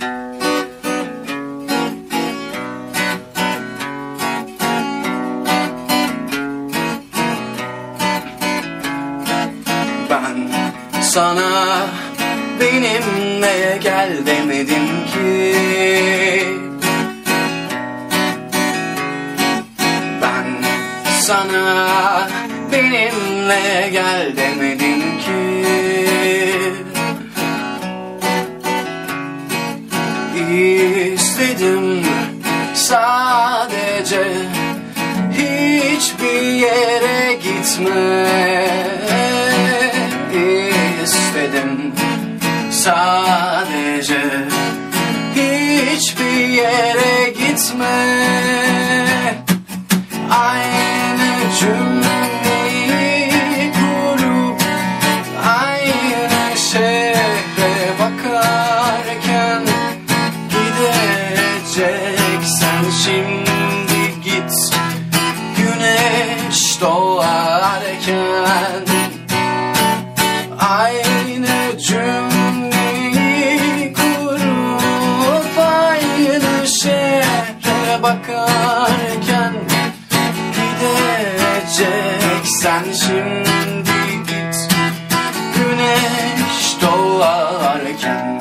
Ben sana benimle gel demedim ki. Ben sana benimle gel demedim ki sadece hiçbir yere gitme istedim. Sadece hiçbir yere gitme. Aynı cümleyi doğarken aynı cümleyi kurup aynı şehre bakarken gideceksen şimdi git. Güneş doğarken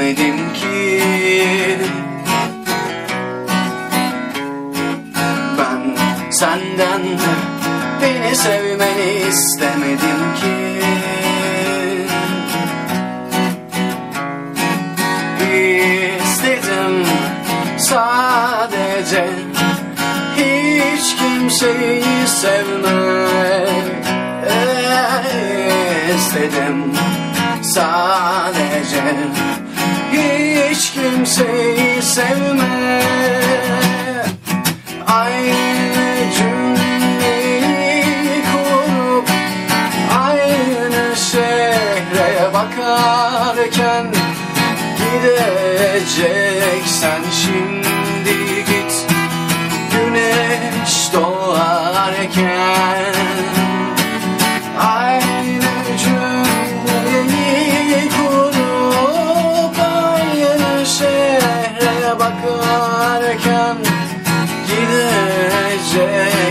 istemedim ki. Ben senden beni sevmeni istemedim ki. İstedim sadece hiç kimseyi sevmek. İstedim sadece hiç kimseyi sevme. Aynı cümleyi kurup aynı şehre bakarken gideceksen şimdi